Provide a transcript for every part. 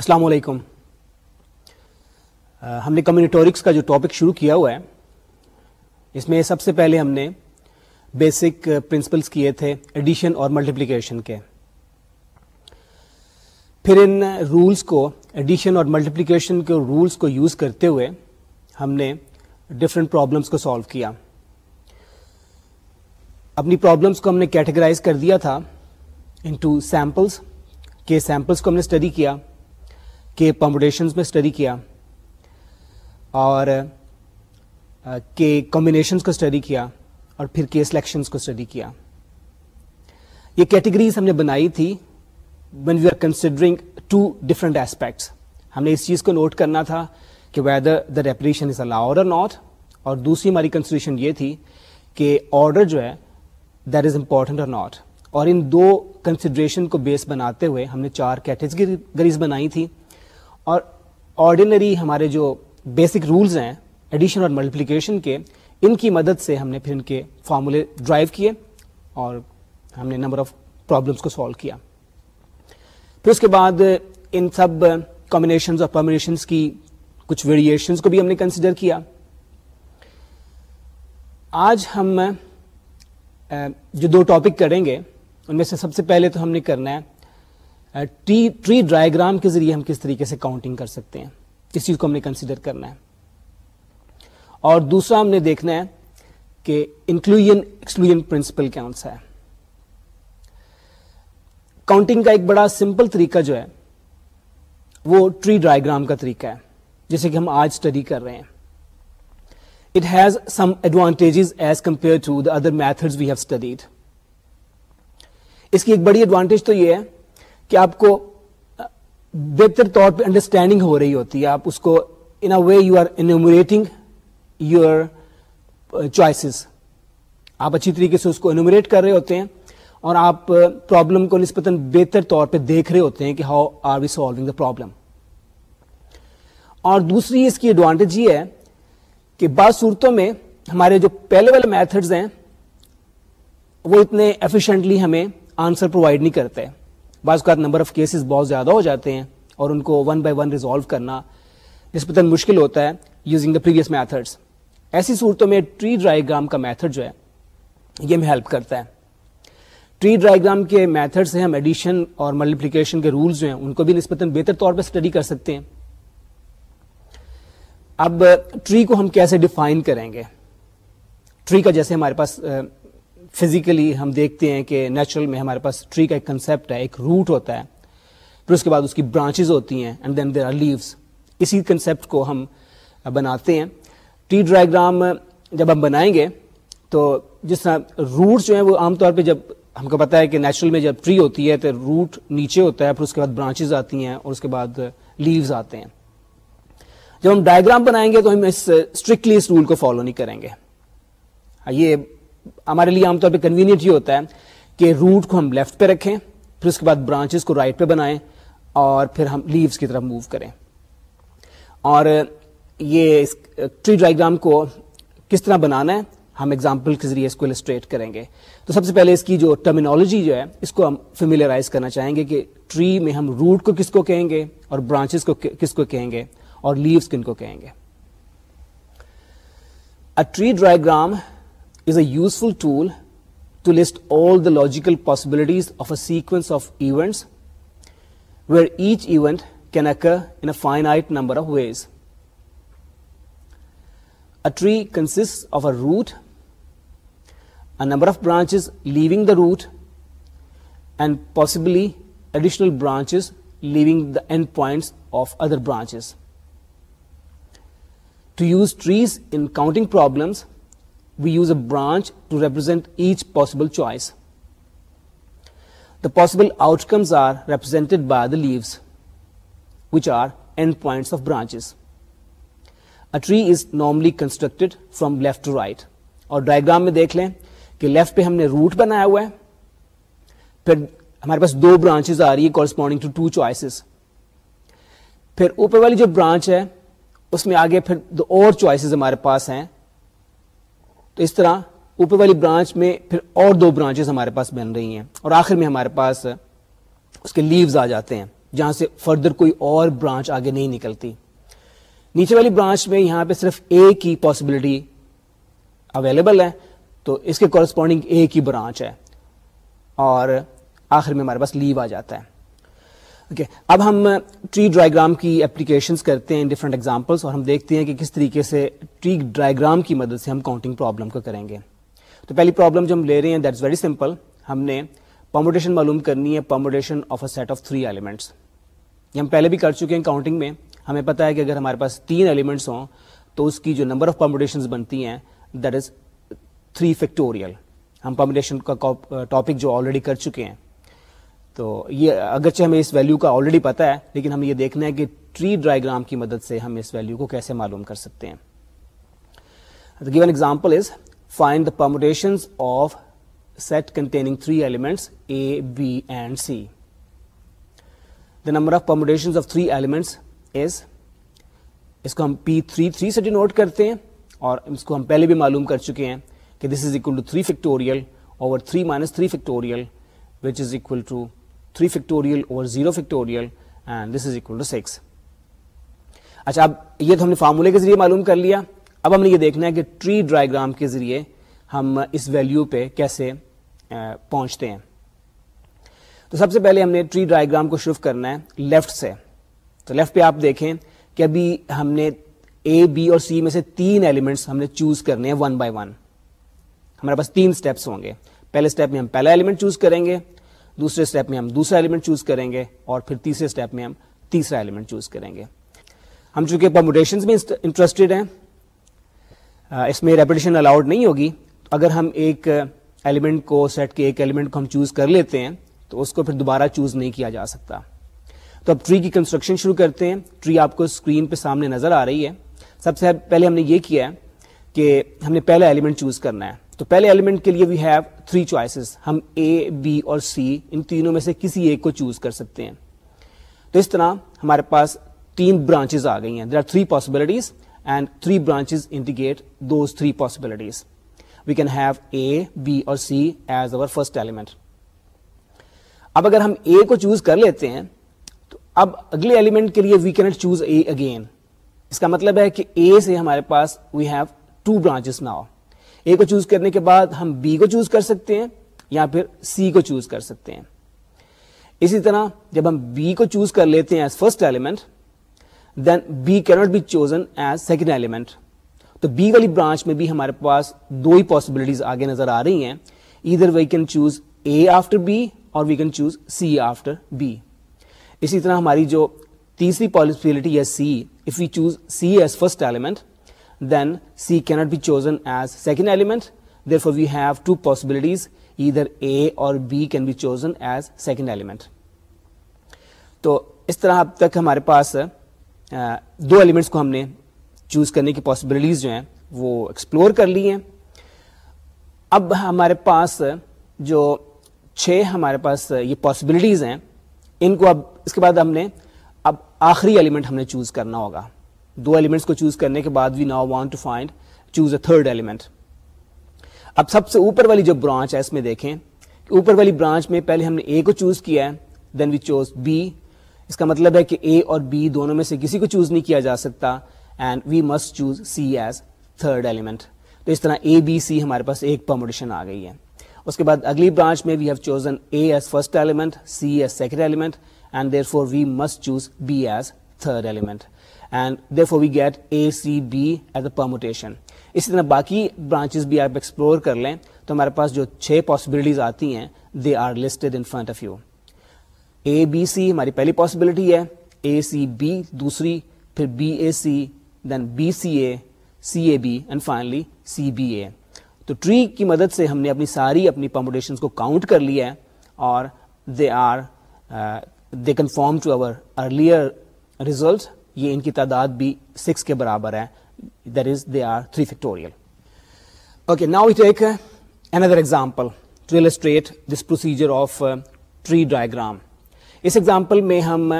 السلام علیکم ہم نے کمیونٹورکس کا جو ٹاپک شروع کیا ہوا ہے اس میں سب سے پہلے ہم نے بیسک پرنسپلس کیے تھے ایڈیشن اور ملٹیپلیکیشن کے پھر ان رولس کو ایڈیشن اور ملٹیپلیکیشن کے رولس کو یوز کرتے ہوئے ہم نے ڈفرینٹ پرابلمس کو سالو کیا اپنی پرابلمس کو ہم نے کیٹیگرائز کر دیا تھا ان ٹو سیمپلس کے سیمپلس کو ہم نے اسٹڈی کیا کے پمپڈیشنس میں اسٹڈی کیا اور کے کمبینیشنس کو اسٹڈی کیا اور پھر کے سلیکشنس کو اسٹڈی کیا یہ کیٹیگریز ہم نے بنائی تھی one we are considering two different aspects ہم نے اس چیز کو نوٹ کرنا تھا کہ ویدر ریپریشن از الاؤڈ اور ناٹ اور دوسری ہماری کنسیڈریشن یہ تھی کہ آرڈر جو ہے that is important or not اور ان دو کنسیڈریشن کو بیس بناتے ہوئے ہم نے چار کیٹیگریز بنائی تھی اور آرڈینری ہمارے جو بیسک رولز ہیں ایڈیشن اور ملٹیپلیکیشن کے ان کی مدد سے ہم نے پھر ان کے فارمولے ڈرائیو کیے اور ہم نے نمبر آف پرابلمس کو سالو کیا پھر اس کے بعد ان سب کمبینیشنز اور کمبنیشنس کی کچھ ویریشنس کو بھی ہم نے کنسیڈر کیا آج ہم جو دو ٹاپک کریں گے ان میں سے سب سے پہلے تو ہم نے کرنا ہے ٹری uh, ڈرائیگرام کے ذریعے ہم کس طریقے سے کاؤنٹنگ کر سکتے ہیں کس چیز کو ہم نے کنسیڈر کرنا ہے اور دوسرا ہم نے دیکھنا ہے کہ انکلوژن ایکسکلوژن پرنسپل کیا بڑا سمپل طریقہ جو ہے وہ ٹری ڈرائیگرام کا طریقہ ہے جیسے کہ ہم آج اسٹڈی کر رہے ہیں it has some advantages as compare to the other method we have studied اس کی ایک بڑی ایڈوانٹیج تو یہ ہے کہ آپ کو بہتر طور پہ انڈرسٹینڈنگ ہو رہی ہوتی ہے آپ اس کو in a way you are enumerating your choices آپ اچھی طریقے سے اس کو انومریٹ کر رہے ہوتے ہیں اور آپ پرابلم کو نسبتاً بہتر طور پہ دیکھ رہے ہوتے ہیں کہ how are we solving the problem اور دوسری اس کی ایڈوانٹیج یہ ہے کہ بعض صورتوں میں ہمارے جو پہلے والے میتھڈز ہیں وہ اتنے ایفیشنٹلی ہمیں آنسر پرووائڈ نہیں کرتے بعض اوقات نمبر آف کیسز بہت زیادہ ہو جاتے ہیں اور ان کو ون بائی ون ریزالو کرنا نسبتاً مشکل ہوتا ہے یوزنگ دا پریویس میتھڈس ایسی صورتوں میں ٹری ڈرائیگرام کا میتھڈ جو ہے یہ ہمیں ہیلپ کرتا ہے ٹری ڈرائیگرام کے میتھڈ سے ہم ایڈیشن اور ملٹیپلیکیشن کے رولز جو ہیں ان کو بھی نسبتاً بہتر طور پہ اسٹڈی کر سکتے ہیں اب ٹری کو ہم کیسے ڈیفائن کریں گے ٹری کا جیسے ہمارے پاس فزیکلی ہم دیکھتے ہیں کہ نیچرل میں ہمارے پاس ٹری کا ایک کنسپٹ ہے ایک روٹ ہوتا ہے پھر اس کے بعد اس کی برانچز ہوتی ہیں and then there are leaves اسی کنسپٹ کو ہم بناتے ہیں ٹری ڈرائیگرام جب ہم بنائیں گے تو جس طرح روٹ جو ہیں وہ عام طور پہ جب ہم کو پتہ ہے کہ نیچرل میں جب ٹری ہوتی ہے تو روٹ نیچے ہوتا ہے پھر اس کے بعد برانچز آتی ہیں اور اس کے بعد لیوز آتے ہیں جب ہم ڈائیگرام بنائیں گے تو ہم اس اسٹرکٹلی اس رول کو فالو نہیں کریں گے یہ ہمارے لیے عام طور پہ کنوینئنٹ یہ ہوتا ہے کہ روٹ کو ہم لیفٹ پہ رکھیں پھر اس کے بعد برانچز کو رائٹ right پہ بنائیں اور پھر ہم لیوز کی طرف موو کریں اور یہ اس ٹری ڈائیگرام کو کس طرح بنانا ہے ہم ایگزامپل کے ذریعے اس کو السٹریٹ کریں گے تو سب سے پہلے اس کی جو ٹرمینالوجی جو ہے اس کو ہم فیملیرائز کرنا چاہیں گے کہ ٹری میں ہم روٹ کو کس کو کہیں گے اور برانچز کو کس کو کہیں گے اور لیوز کن کو کہیں گے tree diagram is a useful tool to list all the logical possibilities of a sequence of events where each event can occur in a finite number of ways. A tree consists of a root, a number of branches leaving the root, and possibly additional branches leaving the endpoints of other branches. To use trees in counting problems, we use a branch to represent each possible choice the possible outcomes are by by the which are are points of branch a tree is normally construct from left to right اور diagram میں دیکھ لیں کہ left پہ ہم نے route بنایا ہوا ہے پھر ہمارے پاس دو برانچز آ رہی ہے کورسپونڈنگ ٹو ٹو چوائسیز پھر اوپر والی جو برانچ ہے اس میں آگے پھر دو اور چوائسیز ہمارے پاس ہیں تو اس طرح اوپر والی برانچ میں پھر اور دو برانچز ہمارے پاس بن رہی ہیں اور آخر میں ہمارے پاس اس کے لیوز آ جاتے ہیں جہاں سے فردر کوئی اور برانچ آگے نہیں نکلتی نیچے والی برانچ میں یہاں پہ صرف اے کی پاسبلٹی اویلیبل ہے تو اس کے کورسپونڈنگ اے کی برانچ ہے اور آخر میں ہمارے پاس لیو آ جاتا ہے اوکے اب ہم ٹری uh, ڈرائیگرام کی اپلیکیشنز کرتے ہیں ڈفرینٹ ایگزامپلس اور ہم دیکھتے ہیں کہ کس طریقے سے ٹری ڈرائیگرام کی مدد سے ہم کاؤنٹنگ پرابلم کو کریں گے تو پہلی پرابلم جو ہم لے رہے ہیں دیٹ از ویری سمپل ہم نے پاموڈیشن معلوم کرنی ہے permutation of a set of three elements یہ ہم پہلے بھی کر چکے ہیں کاؤنٹنگ میں ہمیں پتہ ہے کہ اگر ہمارے پاس تین ایلیمنٹس ہوں تو اس کی جو نمبر آف پامبڈیشنز بنتی ہیں دیٹ از تھری فیکٹوریل ہم پاموڈیشن کا ٹاپک uh, جو آلریڈی کر چکے ہیں تو یہ اگرچہ ہمیں اس ویلو کا آلریڈی پتا ہے لیکن ہم یہ دیکھنا ہے کہ ٹری ڈرائیگرام کی مدد سے ہم اس ویلو کو کیسے معلوم کر سکتے ہیں given example is find the permutation A B and C the number of of three elements is اس کو ہم پی تھری تھری سے ڈینوٹ کرتے ہیں اور اس کو ہم پہلے بھی معلوم کر چکے ہیں کہ this is equal to three factorial over three minus three factorial which is equal to three factorial اور زیرو 6 اچھا اب یہ تو ہم نے فارمولے کے ذریعے معلوم کر لیا اب ہم نے یہ دیکھنا ہے کہ ٹری ڈرائیگرام کے ذریعے ہم اس ویلیو پہ کیسے پہنچتے ہیں تو سب سے پہلے ہم نے ٹری ڈرائیگرام کو شروع کرنا ہے لیفٹ سے تو لیفٹ پہ آپ دیکھیں کہ ابھی ہم نے اے بی اور سی میں سے تین ایلیمنٹس ہم نے چوز کرنے ہیں ون بائی ون ہمارے پاس تین اسٹیپس ہوں گے پہلے اسٹیپ میں ہم پہلا ایلیمنٹ چوز کریں گے دوسرے اسٹیپ میں ہم دوسرا ایلیمنٹ چوز کریں گے اور پھر تیسرے اسٹیپ میں ہم تیسرا ایلیمنٹ چوز کریں گے ہم چونکہ پرموٹیشن میں انٹرسٹیڈ ہیں اس میں ریپوٹیشن الاؤڈ نہیں ہوگی اگر ہم ایک ایلیمنٹ کو سیٹ کے ایک ایلیمنٹ کو ہم چوز کر لیتے ہیں تو اس کو پھر دوبارہ چوز نہیں کیا جا سکتا تو اب ٹری کی کنسٹرکشن شروع کرتے ہیں ٹری آپ کو اسکرین پہ سامنے نظر آ رہی ہے سب سے پہلے ہم نے یہ کیا ہے کہ ہم نے پہلا ایلیمنٹ چوز کرنا ہے تو پہلے ایلیمنٹ کے لیے وی ہیو تھری چوائسیز ہم اے بی اور سی ان تینوں میں سے کسی ایک کو چوز کر سکتے ہیں تو اس طرح ہمارے پاس تین برانچز آ گئی ہیں there are three possibilities and three branches indicate those three possibilities we can have A B اور C as our first element اب اگر ہم اے کو چوز کر لیتے ہیں تو اب اگلے ایلیمنٹ کے لیے we can't choose A again اس کا مطلب ہے کہ اے سے ہمارے پاس we have two branches now A کو چوز کرنے کے بعد ہم بی کو چوز کر سکتے ہیں یا پھر سی کو چوز کر سکتے ہیں اسی طرح جب ہم بی کو چوز کر لیتے ہیں as first element then B can't be chosen as second element تو بی والی برانچ میں بھی ہمارے پاس دو ہی پاسبلٹیز آگے نظر آ رہی ہیں ادھر we can choose A after B اور we can choose C after B اسی طرح ہماری جو تیسری پاسبلٹی ہے C if we choose C as first element then C can't be chosen as second element دف وی ہیو ٹو پاسبلٹیز ادھر A اور B can be chosen as second element تو اس طرح اب تک ہمارے پاس دو ایلیمنٹس کو ہم نے چوز کرنے کی پاسبلٹیز جو ہیں وہ ایکسپلور کر لی ہیں اب ہمارے پاس جو چھ ہمارے پاس یہ پاسبلٹیز ہیں ان کو اب اس کے بعد ہم نے اب آخری ایلیمنٹ ہم نے چوز کرنا ہوگا دو ایلیمنٹس کو چوز کرنے کے بعد we now want to find choose a third element اب سب سے اوپر والی جو برانچ ہے اس میں دیکھیں اوپر والی برانچ میں پہلے ہم نے اے کو چوز کیا ہے دین وی چوز بی اس کا مطلب ہے کہ اے اور بی دونوں میں سے کسی کو چوز نہیں کیا جا سکتا and we must choose C as third element تو اس طرح اے بی سی ہمارے پاس ایک پرموڈیشن آ گئی ہے اس کے بعد اگلی برانچ میں we have chosen A as first element C as second element and therefore we must choose B as third element and for we get A C B at a permutation اسی طرح باقی branches بھی آپ explore کر لیں تو ہمارے پاس جو چھ پاسبلٹیز آتی ہیں they are listed in front of you A B C ہماری پہلی پاسبلٹی ہے اے سی بی دوسری پھر B A C then B C A C A B and finally C B A تو ٹری کی مدد سے ہم نے اپنی ساری اپنی پمپوٹیشن کو کاؤنٹ کر لیا ہے اور they are they conform to our earlier result یہ ان کی تعداد بھی سکس کے برابر ہے there is they are three factorial okay now take another example to illustrate this procedure of tree diagram us example میں ہم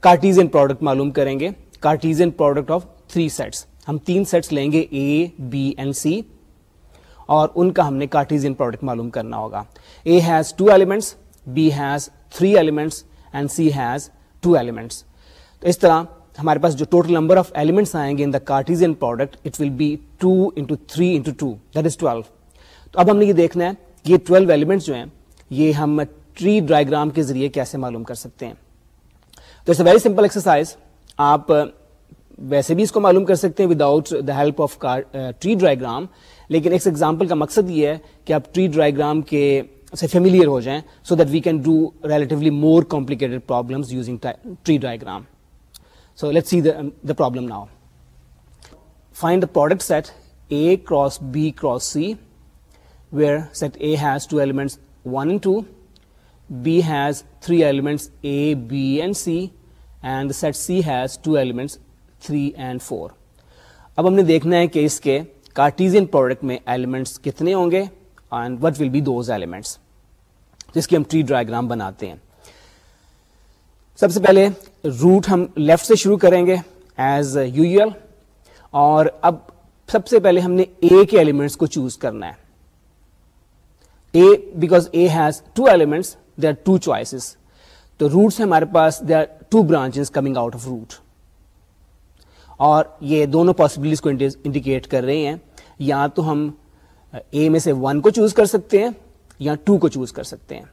کارٹیزن uh, پروڈکٹ معلوم کریں گے Cartesian product of three sets ہم تین سیٹس لیں گے اے بی اینڈ سی اور ان کا ہم نے کارٹیزن پروڈکٹ معلوم کرنا ہوگا A has two elements B has three elements and C has two elements تو اس طرح ہمارے پاس جو ٹوٹل نمبر آف ایلیمنٹس آئیں گے in the Cartesian product it will be two into three into two that is twelve تو اب ہم نے یہ دیکھنا ہے یہ ٹویلو ایلیمنٹس جو ہیں یہ ہم ٹری ڈرائیگرام کے ذریعے کیسے معلوم کر سکتے ہیں تو it's a very simple exercise آپ ویسے بھی اس کو معلوم کر سکتے ہیں without the help of tree diagram لیکن ایک ایگزامپل کا مقصد یہ ہے کہ آپ ٹری ڈرائیگرام کے سے فیملیئر ہو جائیں so that we can do relatively more complicated problems using tree diagram so let see the problem now find the product set A cross B cross C where set A has two elements one and two B has three elements A B and C and set C has two elements three and four اب ہم نے دیکھنا ہے کہ اس کے Cartesian product میں elements کتنے ہوں گے and what will be those elements جس کی ہم ٹری ڈراگرام بناتے ہیں سب سے پہلے روٹ ہم لیفٹ سے شروع کریں گے ایز یو ایل اور اب سب سے پہلے ہم نے اے کے ایلیمنٹس کو چوز کرنا ہے A because A has two elements they are two choices تو روٹس ہمارے پاس they are two branch coming out of root اور یہ دونوں پاسبلٹیز کو انڈیکیٹ کر رہے ہیں یا تو ہم اے میں سے ون کو چوز کر سکتے ہیں یا ٹو کو چوز کر سکتے ہیں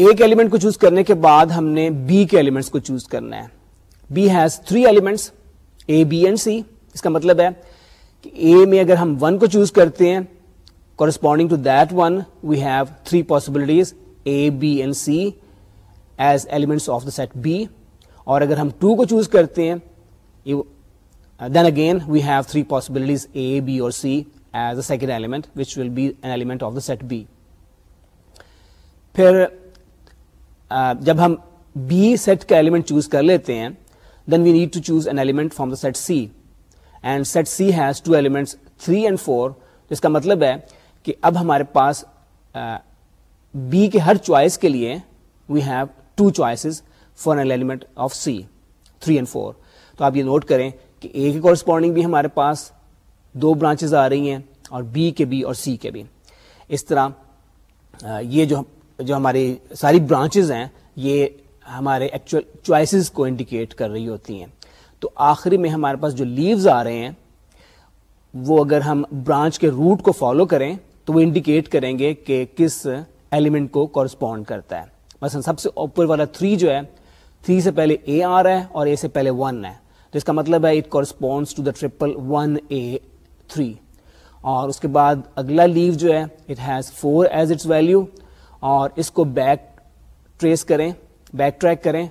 اے کے ایلیمنٹ کو چوز کرنے کے بعد ہم نے بی کے ایلیمنٹس کو چوز کرنا ہے B has three elements A B and C اس کا مطلب ہے کہ اے میں اگر ہم ون کو چوز کرتے ہیں corresponding to that one we have three possibilities A B and C as elements of the set B اور اگر ہم ٹو کو چوز کرتے ہیں then again we have three possibilities A B اور C as a second element which will be an element of the set B پھر جب ہم بی سیٹ کا ایلیمنٹ چوز کر لیتے ہیں then we need to choose an element from the set C and set C has two elements three and four اس کا مطلب ہے کہ اب ہمارے پاس بی کے ہر چوائس کے لیے we have two choices for an element of C three and four تو آپ یہ نوٹ کریں کہ اے کے کورسپونڈنگ بھی ہمارے پاس دو برانچز آ رہی ہیں اور بی کے بی اور سی کے بھی اس طرح یہ جو جو ہماری ساری برانچز ہیں یہ ہمارے ایکچوئل چوائسیز کو انڈیکیٹ کر رہی ہوتی ہیں تو آخری میں ہمارے پاس جو لیوز آ رہے ہیں وہ اگر ہم برانچ کے روٹ کو فالو کریں تو وہ انڈیکیٹ کریں گے کہ کس ایلیمنٹ کو کورسپونڈ کرتا ہے مثلا سب سے اوپر والا تھری جو ہے تھری سے پہلے اے آ رہا ہے اور اے سے پہلے ون ہے تو اس کا مطلب ہے it corresponds to the triple one A three اور اس کے بعد اگلا لیو جو ہے it has four as its value اور اس کو بیک ٹریس کریں بیک ٹریک کریں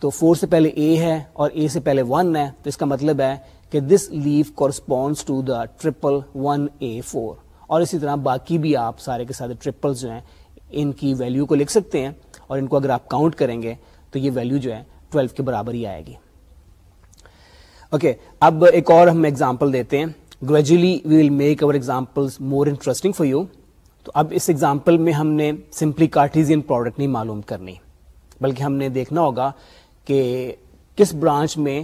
تو فور سے پہلے اے ہے اور اے سے پہلے ون ہے تو اس کا مطلب ہے کہ this leaf corresponds to the triple one A four اور اسی طرح باقی بھی آپ سارے کے ساتھ ٹرپل جو ہیں ان کی ویلیو کو لکھ سکتے ہیں اور ان کو اگر آپ کاؤنٹ کریں گے تو یہ ویلیو جو ہے ٹویلو کے برابر ہی آئے گی اوکے okay, اب ایک اور ہم ایگزامپل دیتے ہیں gradually we will make our example more interesting for you تو اب اس ایگزامپل میں ہم نے سمپلی کارٹیزین پروڈکٹ نہیں معلوم کرنی بلکہ ہم نے دیکھنا ہوگا کہ کس برانچ میں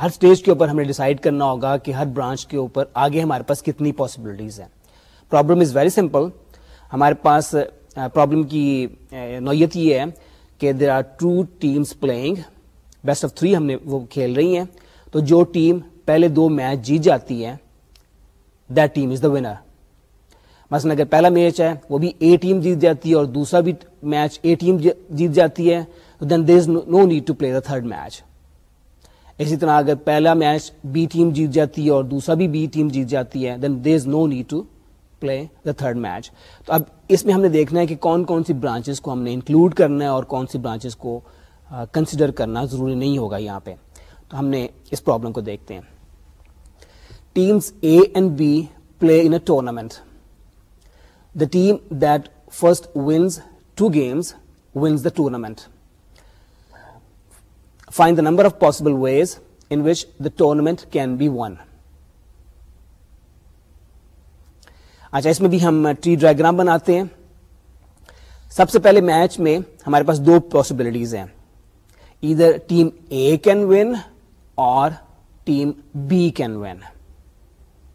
ہر سٹیج کے اوپر ہمیں ڈیسائیڈ کرنا ہوگا کہ ہر برانچ کے اوپر آگے ہمارے پاس کتنی پاسبلٹیز ہیں پرابلم از ویری سمپل ہمارے پاس پرابلم کی نوعیت یہ ہے کہ there are two teams playing best of three ہم نے وہ کھیل رہی ہیں تو جو ٹیم پہلے دو میچ جیت جاتی ہے that team is the winner مثلا اگر پہلا میچ ہے وہ بھی اے ٹیم جیت جاتی ہے اور دوسرا بھی میچ اے ٹیم جیت جاتی ہے then there is no need to play the third match اسی طرح اگر پہلا میچ بی ٹیم جیت جاتی ہے اور دوسرا بھی بی ٹیم جیت جاتی ہے then there is no need to play the third match تو اب اس میں ہم نے دیکھنا ہے کہ کون کون سی برانچز کو ہم نے انکلوڈ کرنا ہے اور کون سی برانچز کو کنسیڈر کرنا ضروری نہیں ہوگا یہاں پہ تو ہم نے اس پرابلم کو دیکھتے ہیں teams A and B play in a tournament team دسٹ wins two games wins the tournament find the number of possible ways in which the tournament can be won اچھا اس میں بھی ہم ٹری ڈائگرام بناتے ہیں سب سے پہلے میچ میں ہمارے پاس دو پاسبلٹیز ہیں ادھر ٹیم اے کین ون اور ٹیم بی کین ون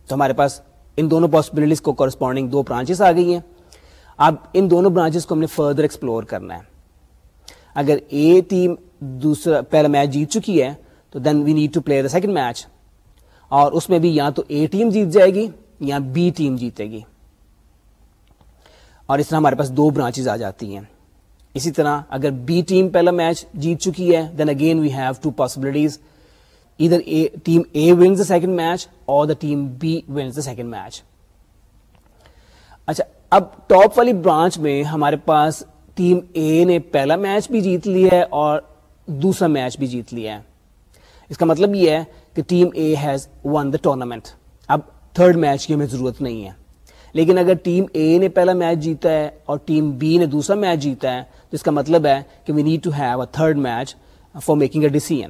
تو ہمارے پاس ان دونوں پاسبلٹیز کو کورسپونڈنگ دو برانچز آ گئی ہیں اب ان دونوں برانچز کو ہم نے فردر ایکسپلور کرنا ہے اگر اے ٹیم دوسرا پہلا میچ جیت چکی ہے تو then we need to play the second match اور اس میں بھی یا تو اے ٹیم جیت جائے گی یا بی ٹیم جیتے گی اور اس طرح ہمارے پاس دو برانچز آ جاتی ہیں اسی طرح اگر بی ٹیم پہلا میچ جیت چکی ہے then again we have two possibilities ادھر a team A wins a second match اور the team B wins a second match اچھا اب ٹاپ والی برانچ میں ہمارے پاس ٹیم اے نے پہلا میچ بھی جیت لیا ہے اور دوسرا میچ بھی جیت لیا ہے اس کا مطلب یہ ہے کہ team A has won the tournament اب تھرڈ میچ کی ہمیں ضرورت نہیں ہے لیکن اگر ٹیم اے نے پہلا میچ جیتا ہے اور ٹیم بی نے دوسرا میچ جیتا ہے تو اس کا مطلب ہے کہ we need to have a third match for making a decision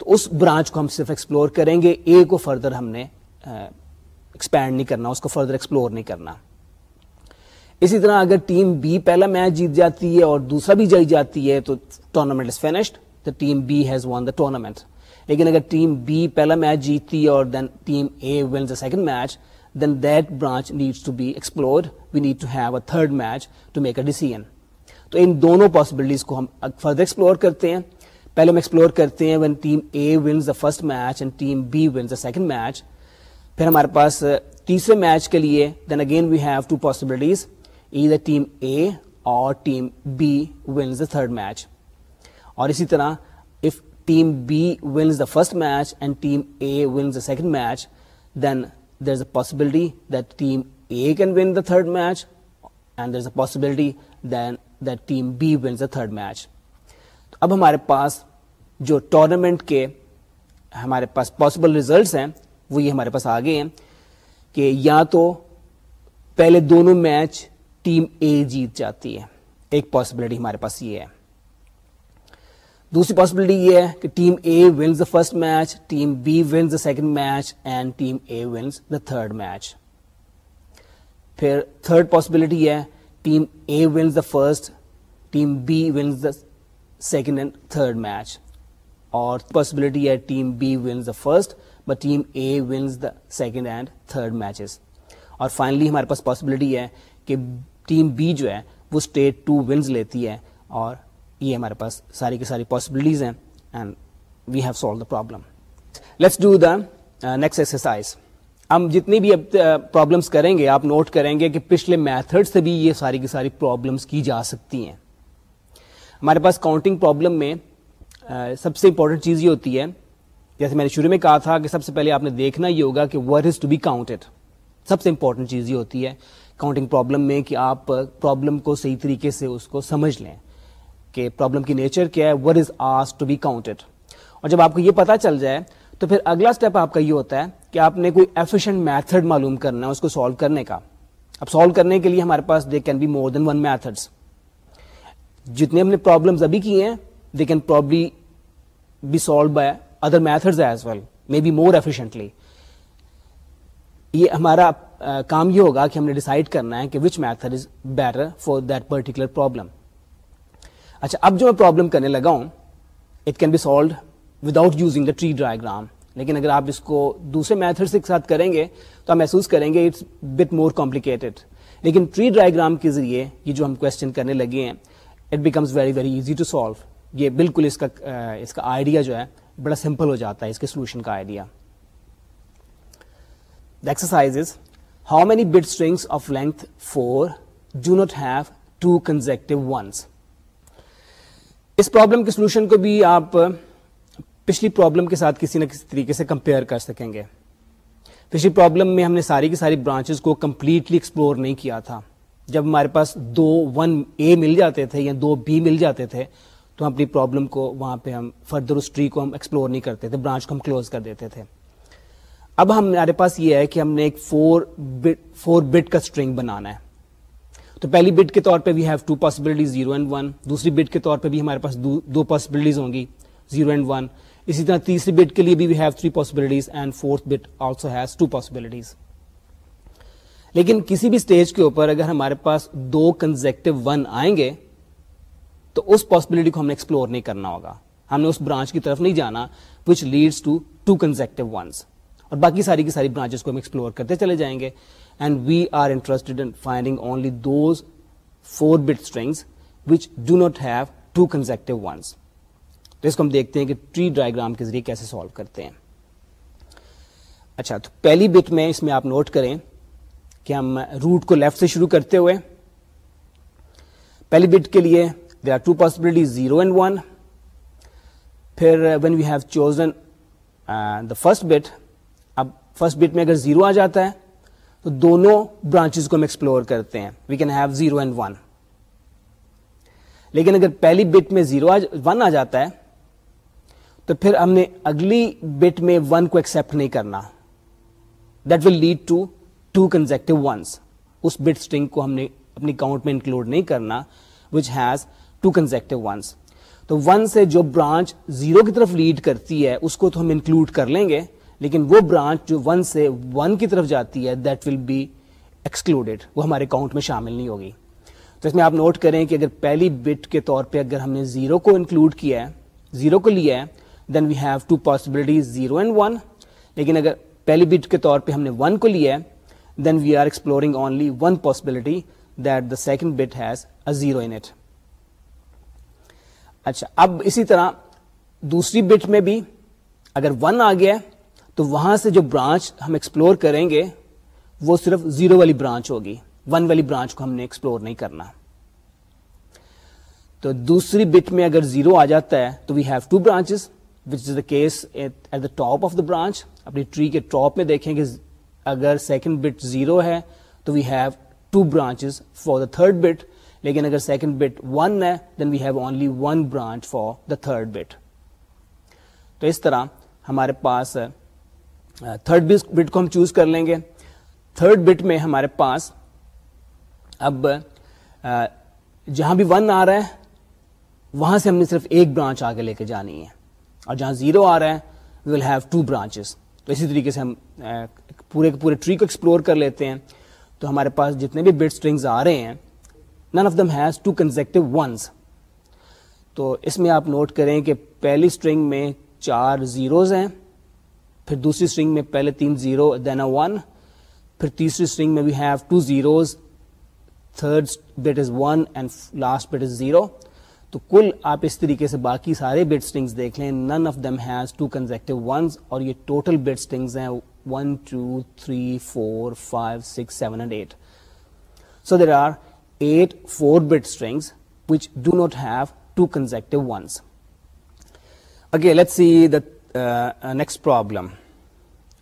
تو اس برانچ کو ہم صرف ایکسپلور کریں گے اے کو فردر ہم نے ایکسپینڈ نہیں کرنا اس کو فردر ایکسپلور نہیں کرنا اسی طرح اگر ٹیم بی پہلا میچ جیت جاتی ہے اور دوسرا بھی جیت جاتی ہے تو tournament is finished team B has won the tournament لیکن اگر ٹیم بی پہلا میچ جیتتی ہے اور then then team A won the second match that branch needs to be explore we need to have a third match to make a decision تو ان دونوں possibilities کو ہم فردر ایکسپلور کرتے ہیں پہلے ہم ایکسپلور کرتے ہیں when team A wins the first match and team B wins the second match پھر ہمارے پاس uh, تیسرے میچ کے لیے then again we have two possibilities E the team A اور team B wins the third match اور اسی طرح if team B wins the first match and team A wins the second match then there is a possibility that team A can win the third match and there is a possibility then that team B wins the third match اب ہمارے پاس جو tournament کے ہمارے پاس possible results ہیں وہ یہ ہمارے پاس آگے ہیں کہ یا تو پہلے دونوں میچ ٹیم اے جیت جاتی ہے ایک پاسبلٹی ہمارے پاس یہ ہے دوسری پاسبلٹی یہ ہے کہ team A wins the first match team B wins the second match and team A wins the third match پھر تھرڈ پاسبلٹی ہے team A wins the first team B wins the second and third match اور possibility ہے team B wins the first but team A wins the second and third matches اور finally ہمارے پاس possibility ہے کہ team B جو ہے وہ اسٹیٹ ٹو ونز لیتی ہے اور یہ ہمارے پاس ساری کی ساری پاسبلٹیز ہیں and we have solve the problem let's do the next exercise ہم جتنی بھی اب پرابلمس uh, کریں گے آپ نوٹ کریں گے کہ پچھلے میتھڈ سے بھی یہ ساری کی ساری پرابلمس کی جا سکتی ہیں ہمارے پاس کاؤنٹنگ پرابلم میں سب سے امپورٹنٹ چیز یہ ہوتی ہے جیسے میں نے شروع میں کہا تھا کہ سب سے پہلے آپ نے دیکھنا یہ ہوگا کہ word is to be counted سب سے امپورٹنٹ چیز یہ ہوتی ہے کاؤنٹنگ پرابلم میں کہ آپ پرابلم کو صحیح طریقے سے اس کو سمجھ لیں کہ پرابلم کی نیچر کیا ہے ورڈ از آس ٹو بی کاؤنٹڈ اور جب آپ کو یہ پتا چل جائے تو پھر اگلا اسٹیپ آپ کا یہ ہوتا ہے کہ آپ نے کوئی ایفیشینٹ میتھڈ معلوم کرنا ہے اس کو سالو کرنے کا اب سالو کرنے کے لیے ہمارے پاس they can be more than one methods جتنے ہم نے پروبلم ابھی کی they can probably be solve by other method as well may be more efficiently یہ ہمارا کام یہ ہوگا کہ ہم نے ڈسائڈ کرنا ہے کہ which method is better for that particular problem اچھا اب جو میں پرابلم کرنے لگا ہوں it can be solved without using the tree diagram لیکن اگر آپ اس کو دوسرے میتھڈ کے ساتھ کریں گے تو آپ محسوس کریں گے اٹس بٹ مور کمپلیکیٹڈ لیکن ٹری ڈرائیگرام کے ذریعے یہ جو ہم کوشچن کرنے لگے ہیں it becomes very very easy to solve یہ بالکل اس کا اس کا آئیڈیا جو ہے بڑا سمپل ہو جاتا ہے اس کے سولوشن کا idea the exercise is how many bit strings of length four do not have two consecutive ones us problem کے سولوشن کو بھی آپ پچھلی پرابلم کے ساتھ کسی نہ کسی طریقے سے کمپیئر کر سکیں گے پچھلی پرابلم میں ہم نے ساری کی ساری برانچز کو کمپلیٹلی ایکسپلور نہیں کیا تھا جب ہمارے پاس دو ون اے مل جاتے تھے یا دو بی مل جاتے تھے تو ہم اپنی پرابلم کو وہاں پہ ہم ہم فردر اس ٹری کو ایکسپلور نہیں کرتے تھے برانچ کو ہم کلوز کر دیتے تھے اب ہمارے پاس یہ ہے کہ ہم نے ایک فور فور بٹ بٹ کا اسٹرنگ بنانا ہے تو پہلی بٹ کے طور پہ we have two possibilities zero and one دوسری بٹ کے طور پہ بھی ہمارے پاس دو پاسبلٹیز ہوں گی زیرو اینڈ ون اسی طرح تیسری بٹ کے لیے بھی we have three possibilities and fourth bit also has two possibilities لیکن کسی بھی اسٹیج کے اوپر اگر ہمارے پاس دو کنزیکٹو ون آئیں گے تو اس پاسبلٹی کو ہم نے ایکسپلور نہیں کرنا ہوگا ہم نے اس برانچ کی طرف نہیں جانا which leads to two consecutive ones اور باقی ساری کی ساری برانچز کو ہم ایکسپلور کرتے چلے جائیں گے and we are interested in finding only those four bit strings which do not have two consecutive ones تو اس کو ہم دیکھتے ہیں کہ ٹری ڈائگرام کے ذریعے کیسے سالو کرتے ہیں اچھا تو پہلی بٹ میں اس میں آپ نوٹ کریں کہ ہم روٹ کو لیفٹ سے شروع کرتے ہوئے پہلی بٹ کے لیے they are two possibility zero and one پھر when we have chosen the first bit اب فرسٹ بٹ میں اگر زیرو آ جاتا ہے تو دونوں برانچ کو ہم ایکسپلور کرتے ہیں we can have zero and one لیکن اگر پہلی بٹ میں زیرو ون آ جاتا ہے تو پھر ہم نے اگلی بٹ میں ون کو ایکسپٹ نہیں کرنا that will lead to two consecutive ones us bit string کو ہم نے اپنی کاؤنٹ میں انکلوڈ نہیں کرنا which has two consecutive ones تو ون سے جو برانچ زیرو کی طرف لیڈ کرتی ہے اس کو تو ہم انکلوڈ کر لیں گے لیکن وہ برانچ جو ون سے ون کی طرف جاتی ہے دیٹ ول بی ایکسکلوڈیڈ وہ ہمارے اکاؤنٹ میں شامل نہیں ہوگی تو اس میں آپ نوٹ کریں کہ اگر پہلی بٹ کے طور پہ اگر ہم نے زیرو کو انکلوڈ کیا ہے زیرو کو لیا ہے then we have two possibilities zero and one لیکن اگر پہلی بٹ کے طور پہ ہم نے ون کو لیا ہے we are exploring only one possibility that the second bit has a zero int اچھا اب اسی طرح دوسری بٹ میں بھی اگر ون آ گیا تو وہاں سے جو برانچ ہم ایکسپلور کریں گے وہ صرف زیرو والی برانچ ہوگی ون والی برانچ کو ہم نے ایکسپلور نہیں کرنا تو دوسری بٹ میں اگر زیرو آ جاتا ہے تو we have two branches which is the case at the top of the branch اپنی ٹری کے ٹاپ میں دیکھیں کہ اگر سیکنڈ بٹ زیرو ہے تو we have two branch for the third bit لیکن اگر سیکنڈ بٹ ون ہے then we have only one branch for the third bit تو اس طرح ہمارے پاس تھرڈ بٹ کو ہم چوز کر لیں گے تھرڈ بٹ میں ہمارے پاس اب جہاں بھی ون آ رہا ہے وہاں سے ہم نے صرف ایک برانچ آگے لے کے جانی ہے اور جہاں زیرو آ رہا ہے we will have two branches تو اسی طریقے سے ہم پورے پورے ٹری کو ایکسپلور کر لیتے ہیں تو ہمارے پاس جتنے بھی بٹ اسٹرنگز آ رہے ہیں none of them has two consecutive ones تو اس میں آپ نوٹ کریں کہ پہلی اسٹرنگ میں چار زیروز ہیں پھر دوسری اسٹرنگ میں پہلے تین زیرو دین اے ون پھر تیسری اسٹرنگ میں we have two zeros third bit is one and last bit is zero تو کل آپ اس طریقے سے باقی سارے بٹ اسٹنگس دیکھ لیں none of them has two اور یہ ٹوٹل بٹ ہیں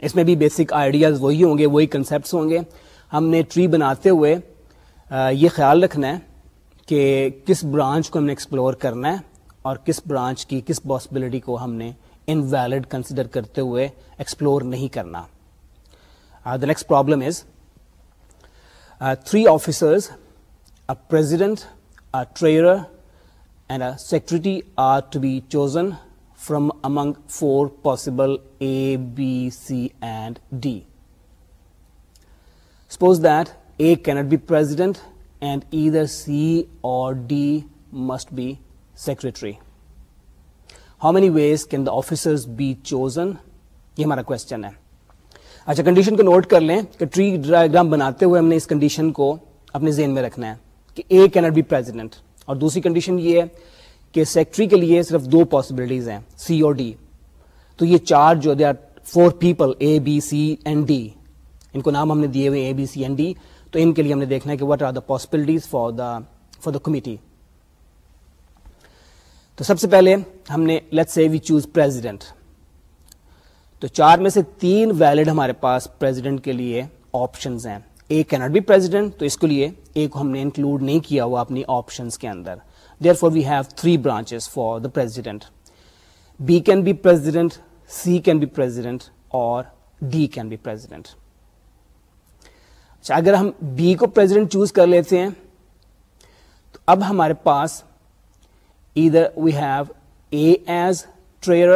اس میں بھی بیسک آئیڈیاز وہی ہوں گے وہی کنسپٹس ہوں گے ہم نے ٹری بناتے ہوئے uh, یہ خیال رکھنا ہے کہ کس برانچ کو ہم نے ایکسپلور کرنا ہے اور کس برانچ کی کس پاسبلٹی کو ہم نے انویلڈ کنسیڈر کرتے ہوئے ایکسپلور نہیں کرنا the next problem is three officers president treasurer and a secretary are to be chosen from among four possible A B C and D suppose that A can't be president and C or D must be secretary how many ways can the officers be chosen یہ ہمارا question ہے اچھا condition کو note کر لیں کہ tree diagram بناتے ہوئے ہم نے اس کنڈیشن کو اپنے ذہن میں رکھنا ہے کہ اے کینٹ بی پریزیڈنٹ اور دوسری کنڈیشن یہ ہے کہ سیکٹری کے لیے صرف دو پاسبلٹیز ہیں سی اور ڈی تو یہ چار جو they are four people A B C and D ان کو نام ہم نے دیے ہوئے A B C and D تو ان کے لیے ہم نے دیکھنا ہے کہ what are the possibilities for the for the committee تو سب سے پہلے ہم نے لیٹ وی چوز تو چار میں سے تین ویلڈ ہمارے پاس کے لیے آپشنز ہیں اے کینٹ بی پریزیڈنٹ تو اس کے لیے ہم نے انکلوڈ نہیں کیا ہوا اپنی آپشنس کے اندر therefore we have three branch for the president B can be C can be اور ڈی کین بی پریزیڈنٹ اچھا اگر ہم بی کو پریزیڈنٹ چوز کر لیتے ہیں تو اب ہمارے پاس ادھر we have A as treasurer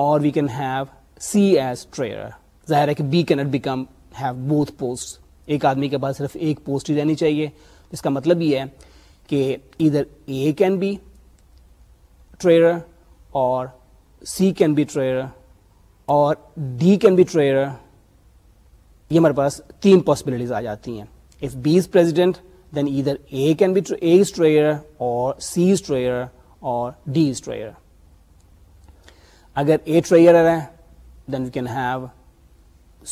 اور we can have C as treasurer ظاہر ہے کہ B can't become have both post ایک آدمی کے پاس صرف ایک پوسٹ ہی رہنی چاہیے اس کا مطلب یہ ہے کہ ادھر اے کین بی ٹریئر اور سی can be treasurer or D can be treasurer یہ ہمارے پاس تین پاسبلٹیز آ جاتی ہیں اف پریزیڈنٹ دین ادھر اے کین بی اے ٹریئر اور C is treasurer or D is treasurer اگر اے ٹریئر ہے then we can have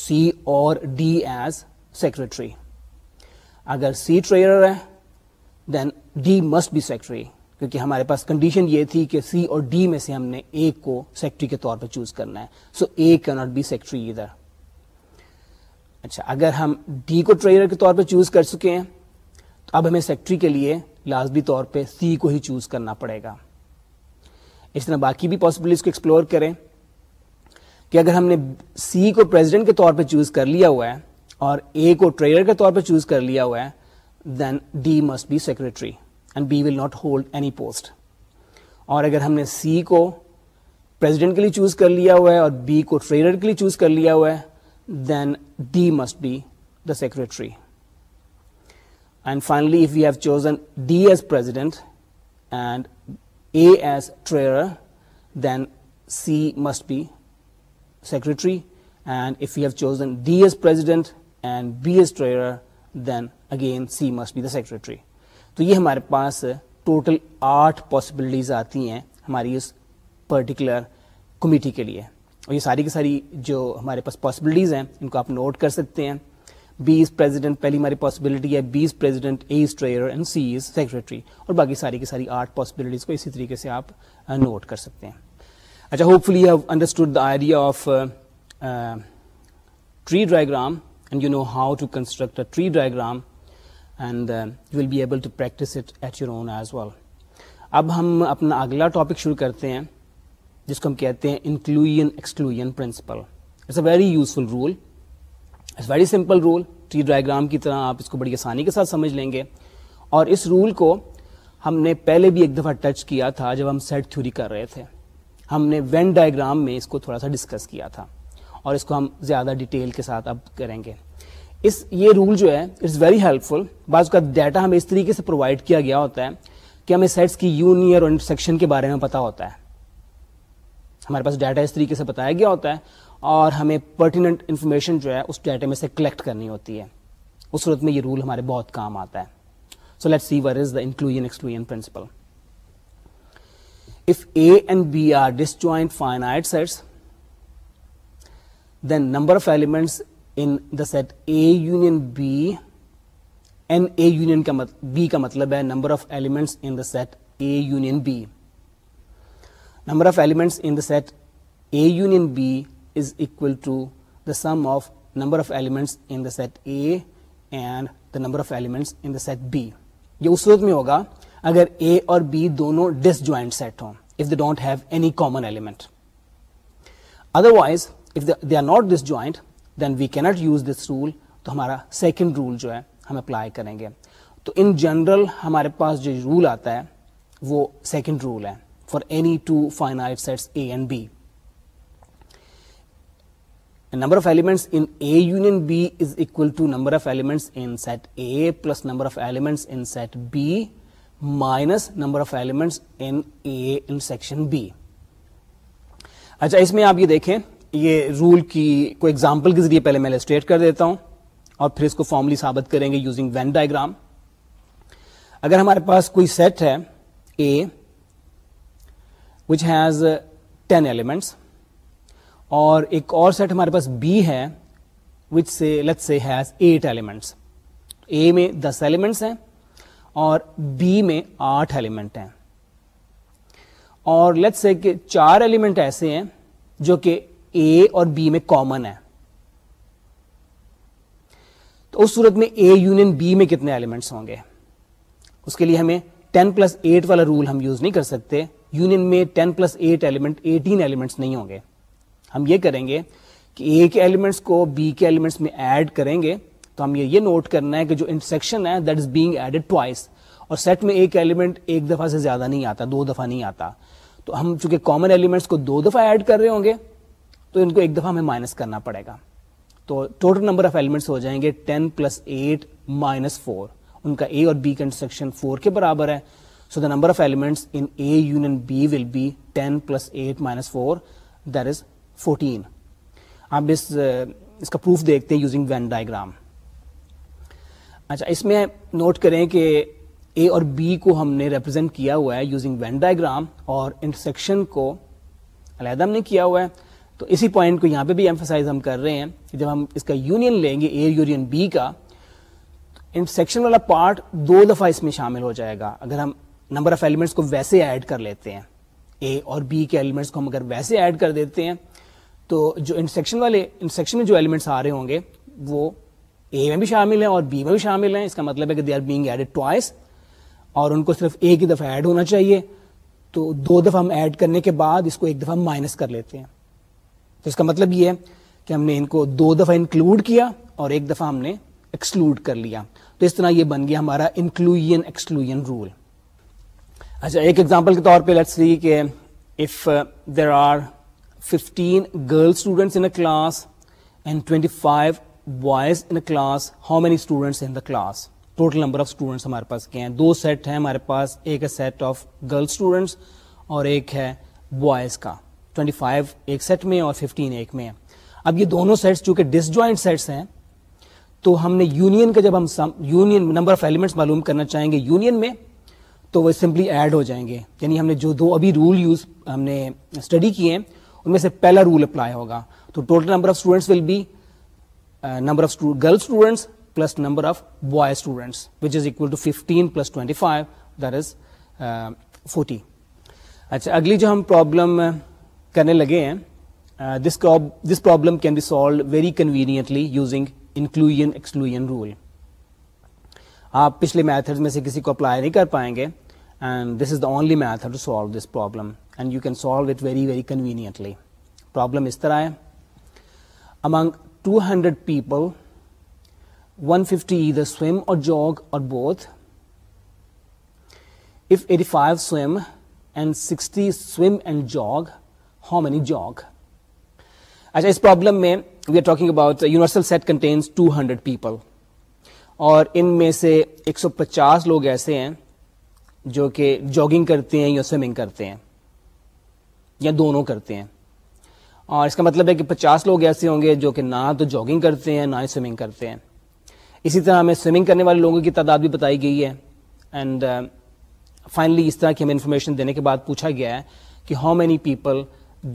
C or D as secretary اگر سی ٹریئر ہے then D must be secretary کیونکہ ہمارے پاس condition یہ تھی کہ سی اور ڈی میں سے ہم نے اے کو سیکٹری کے طور پر چوز کرنا ہے سو اے کی ناٹ بی سیکٹری ادھر اچھا اگر ہم ڈی کو ٹریلر کے طور پہ چوز کر چکے ہیں تو اب ہمیں سیکٹری کے لیے لازمی طور پہ سی کو ہی چوز کرنا پڑے گا اس طرح باقی بھی پاسبلٹیز کو ایکسپلور کریں کہ اگر ہم نے سی کو پریزیڈنٹ کے طور پہ چوز کر لیا ہوا ہے اور اے کو ٹریلر کے طور پہ چوز کر لیا ہوا ہے then D must be secretary and B will not hold any post اور اگر ہم نے سی کو پریزیڈنٹ کے لیے چوز کر لیا ہوا ہے اور بی کو ٹریلر کے لیے چوز کر لیا ہوا ہے then D must be the secretary and finally if you have chosen D as president and A as treasurer then C must be secretary and if you have chosen D as president and B as treasurer then again C must be the secretary تو یہ ہمارے پاس total آٹھ possibilities آتی ہیں ہماری اس particular committee کے لیے اور یہ ساری کی ساری جو ہمارے پاس پاسبلٹیز ہیں ان کو آپ نوٹ کر سکتے ہیں بیس پریزیڈنٹ پہلی ہماری پاسبلٹی ہے B is president A is treasurer and C is secretary اور باقی ساری کی ساری آٹھ پاسبلٹیز کو اسی طریقے سے آپ نوٹ کر سکتے ہیں اچھا hopefully have understood the idea of tree and you know how to construct a tree diagram and you will be able to practice it at your own as well اب ہم اپنا اگلا ٹاپک شروع کرتے ہیں جس کو ہم کہتے ہیں inclusion exclusion principle it's a very useful rule it's very simple rule tree diagram کی طرح آپ اس کو بڑی آسانی کے ساتھ سمجھ لیں گے اور اس رول کو ہم نے پہلے بھی ایک دفعہ ٹچ کیا تھا جب ہم سیٹ تھیوری کر رہے تھے ہم نے وین ڈائگرام میں اس کو تھوڑا سا ڈسکس کیا تھا اور اس کو ہم زیادہ ڈیٹیل کے ساتھ اب کریں گے اس یہ رول جو ہے اٹس ویری ہیلپ فل بعض کا ڈیٹا ہمیں اس طریقے سے پرووائڈ کیا گیا ہوتا ہے کہ ہمیں سیٹس کی یونیئر اور انٹرسیکشن کے بارے میں پتا ہوتا ہے ہمارے پاس ڈیٹا اس طریقے سے بتایا گیا ہوتا ہے اور ہمیں پرٹیننٹ انفارمیشن جو ہے اس ڈیٹا میں سے کلیکٹ کرنی ہوتی ہے اس صورت میں یہ رول ہمارے بہت کام آتا ہے so let see is the inclusion principle if A and B are disjoint finite sets then number of elements in the set A union B n A union کا بی کا مطلب ہے number of elements in the set A union B number of elements in the set A union B is equal to the sum of number of elements in the set A and the number of elements in the set B یہ اس وقت میں ہوگا اگر اے اور B دونوں disjoint set ہوں if they don't have any common element otherwise if they are not disjoint then we can't use this rule تو ہمارا سیکنڈ رول جو ہے ہم اپلائی کریں گے تو ان جنرل ہمارے پاس جو رول آتا ہے وہ سیکنڈ رول ہے number of elements B is equal to number B اچھا اس میں آپ یہ دیکھیں یہ رول کی کوئی ایگزامپل کے ذریعے پہلے میں لسٹریٹ کر دیتا ہوں اور پھر اس کو فارملی ثابت کریں گے یوزنگ وین ڈائگرام اگر ہمارے پاس کوئی سیٹ ہے A which has ten elements اور ایک اور سیٹ ہمارے پاس بی ہے وچ سے let say has eight elements A میں دس ایلیمنٹس ہیں اور بی میں آٹھ ایلیمنٹ ہیں اور لیٹ سے کہ چار ایلیمنٹ ایسے ہیں جو کہ اے اور بی میں کامن ہیں تو اس صورت میں اے یونین بی میں کتنے ایلیمنٹس ہوں گے اس کے لیے ہمیں ٹین پلس ایٹ والا رول ہم یوز نہیں کر سکتے یونین میں پلس ایلیمنٹ ایلیمنٹس نہیں ہوں گے ہم یہ کریں گے کہ اے کے کے ایلیمنٹس ایلیمنٹس کو بی میں ایڈ کریں گے تو ہم یہ نوٹ کرنا ہے کہ جو انٹرسیکشن ہے دیٹ از بینگ ٹوائس اور سیٹ میں ایک دفعہ سے زیادہ نہیں آتا دو دفعہ نہیں آتا تو ہم چونکہ کامن ایلیمنٹس کو دو دفعہ ایڈ کر رہے ہوں گے تو ان کو ایک دفعہ ہمیں مائنس کرنا پڑے گا تو ٹوٹل نمبر آف ایلیمنٹس ہو جائیں گے ten plus eight minus four ان کا اے اور بی کا انٹرسیکشن فور کے برابر ہے so the number of elements in A union B will be ten plus eight minus four using Venn اچھا اس میں نوٹ کریں کہ اے اور بی کو ہم نے ریپرزینٹ کیا ہوا ہے یوزنگ وین ڈائگرام اور انٹرسیکشن کو علیحدہ ہم نے کیا ہوا ہے تو اسی پوائنٹ کو یہاں پہ بھی ایمفسائز ہم کر رہے ہیں کہ جب ہم اس کا یونین لیں گے اے یونین بی کا انٹرسیکشن والا پارٹ دو دفعہ اس میں شامل ہو جائے گا اگر ہم نمبر آف ایلیمنٹس کو ویسے ایڈ کر لیتے ہیں اے اور بی کے ایلیمنٹس کو ہم اگر ویسے ایڈ کر دیتے ہیں تو جو انسیکشن والے انسیکشن میں جو ایلیمنٹس آ رہے ہوں گے وہ اے میں بھی شامل ہیں اور بی میں بھی شامل ہیں اس کا مطلب ہے کہ they are being add twice اور ان کو صرف اے کی دفعہ ایڈ ہونا چاہیے تو دو دفعہ ہم ایڈ کرنے کے بعد اس کو ایک دفعہ مائنس کر لیتے ہیں تو اس کا مطلب یہ ہے کہ ہم نے ان کو دو دفعہ انکلوڈ کیا اور ایک دفعہ ہم نے ایکسکلوڈ کر لیا تو اس طرح یہ بن گیا ہمارا انکلوژن ایکسکلوژن رول اچھا ایک ایگزامپل کے طور پہ لیٹس سی کہ if there are fifteen girl students in a class and twenty five boys in a class how many students in the class total number of students ہمارے پاس کیا ہیں دو سیٹ ہیں ہمارے پاس ایک ہے سیٹ آف گرل اسٹوڈنٹس اور ایک ہے بوائز کا 25 ایک سیٹ میں اور 15 ایک میں ہے اب یہ دونوں سیٹس چونکہ ڈس جوائنٹ سیٹس ہیں تو ہم نے یونین کا جب ہم یونین نمبر آف ایلیمنٹس معلوم کرنا چاہیں گے یونین میں تو وہ سمپلی ایڈ ہو جائیں گے یعنی ہم نے جو دو ابھی رول یوز ہم نے اسٹڈی کیے ہیں ان میں سے پہلا رول اپلائی ہوگا تو total number of students will be number of girl students plus number of boy students which is equal to fifteen plus twenty five that is forty اچھا اگلی جو ہم پرابلم uh, کرنے لگے ہیں this this problem can be solve very conveniently using inclusion exclusion rule آپ پچھلے method میں سے کسی کو اپلائی نہیں کر پائیں گے and this is the only method to solve this problem and you can solve it very very conveniently problem اس طرح ہے among two hundred people one fifty اور جوگ اور both F eighty five swim and sixty swim and jog how many jog اچھا اس problem میں we are talking about universal set contains two hundred people اور ان میں سے ایک سو پچاس لوگ ایسے ہیں جو کہ جاگنگ کرتے ہیں یا سوئمنگ کرتے ہیں یا دونوں کرتے ہیں اور اس کا مطلب ہے کہ پچاس لوگ ایسے ہوں گے جو کہ نہ تو جاگنگ کرتے ہیں نہ ہی سوئمنگ کرتے ہیں اسی طرح ہمیں سوئمنگ کرنے والے لوگوں کی تعداد بھی بتائی گئی ہے اینڈ فائنلی uh, اس طرح کی ہمیں انفارمیشن دینے کے بعد پوچھا گیا ہے کہ how many people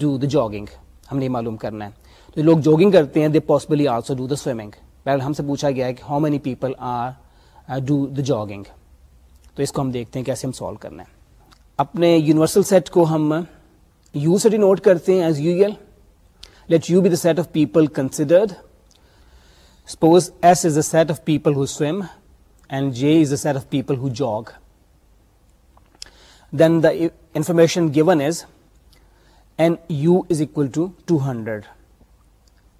do the jogging ہم نے معلوم کرنا ہے تو لوگ جاگنگ کرتے ہیں they possibly also do the swimming بہرحال ہم سے پوچھا گیا ہے کہ how many people are do the jogging تو اس کو ہم دیکھتے ہیں کیسے ہم سالو کرنا ہے اپنے یونیورسل سیٹ کو ہم یو سی نوٹ کرتے ہیں as U L let U be the set of people considered suppose S is is a a set set of of people people who swim and J who jog then the information given is and U is equal to two hundred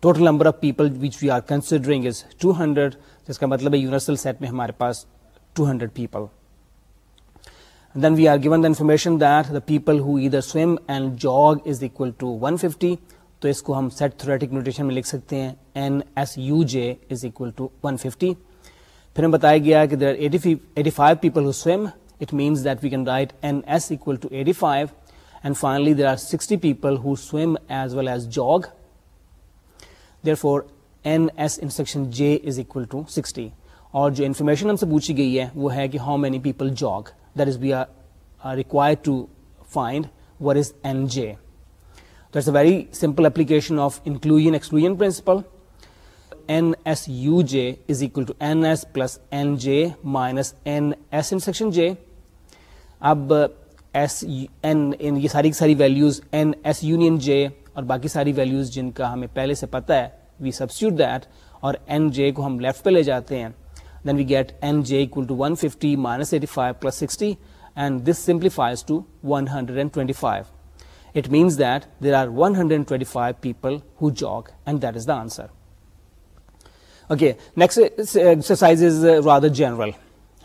total number of people which we are considering is two hundred جس کا مطلب ہے universal set میں ہمارے پاس two hundred people then we are given the information people who jog is equal to one fifty تو اس کو ہم سیٹ تھریٹک نیوٹیشن میں لکھ سکتے ہیں بتایا گیا کہ جو انفارمیشن ہم سے پوچھی گئی ہے وہ ہے کہ how many people jog very simple application of inclusion exclusion principle n S U J is equal to n S plus n J minus n S انشن J اب ایس این یہ ساری کی ساری values n S union J اور باقی ساری values جن کا ہمیں پہلے سے پتہ ہے وی سبسٹیوٹ دیٹ اور این جے کو ہم لیفٹ پہ لے جاتے ہیں جنرل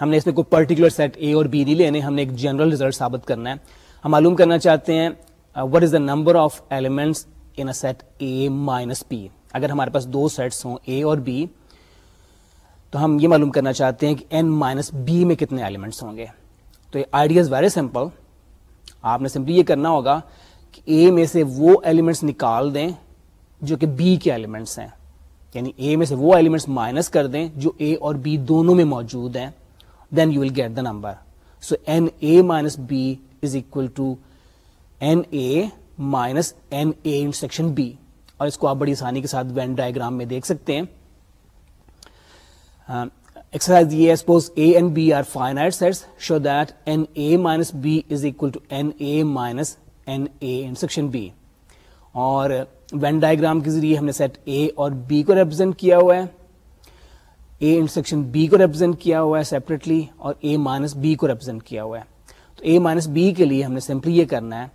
ہم نے اس میں کوئی پرٹیکولر سیٹ اے اور بی نہیں لینے ہم نے ہم معلوم کرنا چاہتے ہیں what is the number of set A minus P اگر ہمارے پاس دو سیٹس ہوں اے اور بی تو ہم یہ معلوم کرنا چاہتے ہیں کہ این مائنس بی میں کتنے ایلیمنٹس ہوں گے تو یہ آئیڈیاز ویری سمپل آپ نے سمپلی یہ کرنا ہوگا کہ اے میں سے وہ ایلیمنٹس نکال دیں جو کہ بی کے ایلیمنٹس ہیں یعنی اے میں سے وہ ایلیمنٹس مائنس کر دیں جو اے اور بی دونوں میں موجود ہیں then you will get the number so n A minus B is equal to n A minus n A intersection B اور اس کو آپ بڑی آسانی کے ساتھ وین ڈائگرام میں دیکھ سکتے ہیں بی um, uh, اور وین ڈائیگرام کے ذریعے ہم نے سیٹ اے اور بی کو ریپرزینٹ کیا ہوا ہے اے بی کو ریپرزینٹ کیا ہوا ہے سیپریٹلی اور اے مائنس بی کو ریپرزینٹ کیا ہوا ہے تو اے مائنس بی کے لیے ہم نے سمپلی یہ کرنا ہے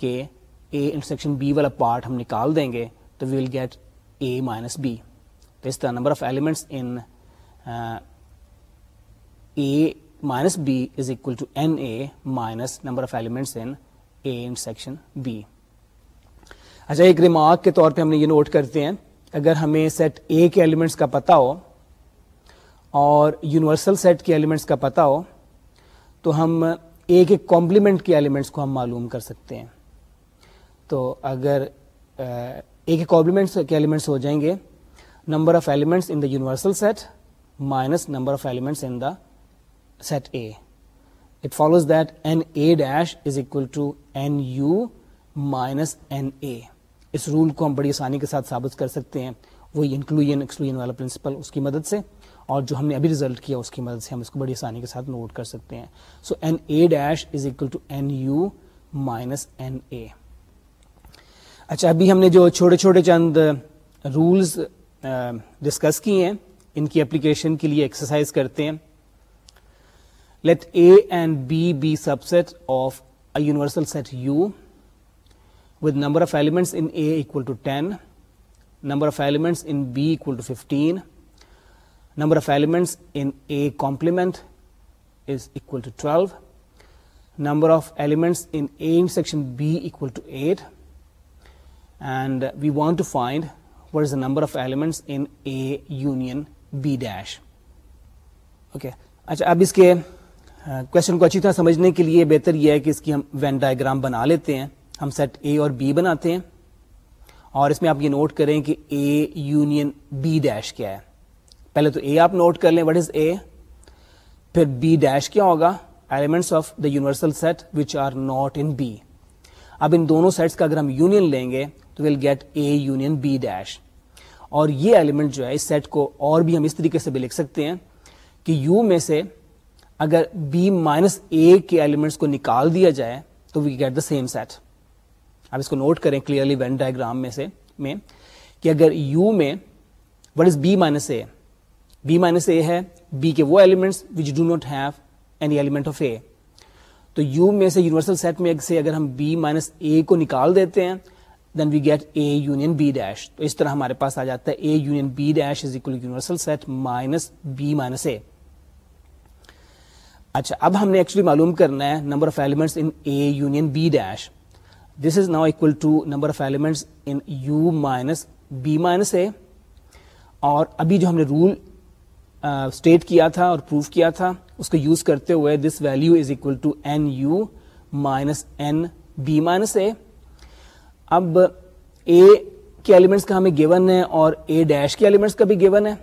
کہ اے انٹر سیکشن بی والا پارٹ ہم نکال دیں گے تو we'll get A minus B تو اس number of elements in minus B is equal to n A minus number of elements in A intersection B اچھا ایک ریمارک کے طور پہ ہم نے یہ نوٹ کرتے ہیں اگر ہمیں سیٹ اے کے ایلیمنٹس کا پتہ ہو اور یونیورسل سیٹ کے ایلیمنٹس کا پتہ ہو تو ہم اے کے کمپلیمنٹ کے ایلیمنٹس کو ہم معلوم کر سکتے ہیں تو اگر اے کے کمپلیمنٹس کے ایلیمنٹس ہو جائیں گے number of elements in the universal set minus number of elements n A us rule کو ہم بڑی آسانی کے ساتھ ثابت کر سکتے ہیں وہی انکلوژن ایکسکلوژن والا پرنسپل اس کی مدد سے اور جو ہم نے ابھی ریزلٹ کیا اس کی مدد سے ہم اس کو بڑی آسانی کے ساتھ نوٹ کر سکتے ہیں so n A dash is equal to n U minus n A اچھا ابھی ہم نے جو چھوٹے چھوٹے چند رولز ڈسکس کیے ہیں ان کی اپلیکیشن کے لیے ایکسرسائز کرتے ہیں let A and B be subset of a universal set U with number of elements in A equal to ten number of elements in B equal to fifteen number number of of elements elements in in A A is equal equal to to twelve intersection B eight and we want to find what is the number of elements in A union B dash okay اچھا اب اس کے question کو اچھی طرح سمجھنے کے لیے بہتر یہ ہے کہ اس کی ہم وین ڈائگرام بنا لیتے ہیں ہم سیٹ اے اور بی بناتے ہیں اور اس میں آپ یہ نوٹ کریں کہ اے یونین بی ڈیش کیا ہے پہلے تو اے آپ نوٹ کر لیں وٹ از اے پھر بی ڈیش کیا ہوگا elements of the universal set which are not in B اب ان دونوں سیٹس کا اگر ہم یونین لیں گے تو we'll get A union B dash اور یہ ایلیمنٹ جو ہے اس سیٹ کو اور بھی ہم اس طریقے سے بھی لکھ سکتے ہیں کہ یو میں سے اگر بی مائنس اے کے ایلیمنٹس کو نکال دیا جائے تو we get the same set آپ اس کو نوٹ کریں کلیئرلی وین ڈائگرام میں سے میں کہ اگر یو میں what is B minus A B minus A ہے بی کے وہ elements which do not have any element of A تو یو میں سے یونیورسل سیٹ میں سے اگر ہم بی مائنس اے کو نکال دیتے ہیں then we get A union B dash تو اس طرح ہمارے پاس آ جاتا ہے A A union B B dash is equal universal set minus minus اچھا اب ہم نے ایکچولی معلوم کرنا ہے number of elements in A union B dash this is now equal to number of elements in U minus B minus A اور ابھی جو ہم نے رول اسٹیٹ کیا تھا اور پروف کیا تھا اس کو یوز کرتے ہوئے this value is equal to n U minus n B minus A اب اے کے ایلیمنٹس کا ہمیں گیون ہے اور اے ڈیش کے ایلیمنٹس کا بھی گیون ہے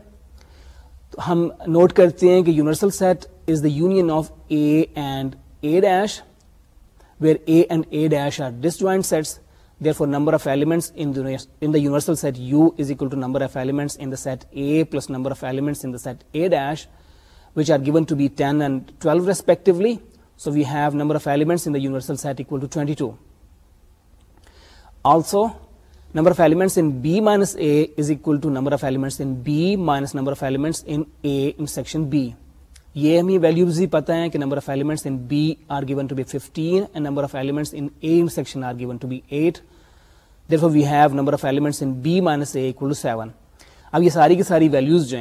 تو ہم نوٹ کرتے ہیں کہ universal set is the union of A and A dash where A and A شر disjoint set there the universal set U is equal to number of elements in the set A plus number of elements in the set A dash to be ten and twelve respectively so we've universal set پتہ ہیں کہ اب یہ ساری کی ساری values جو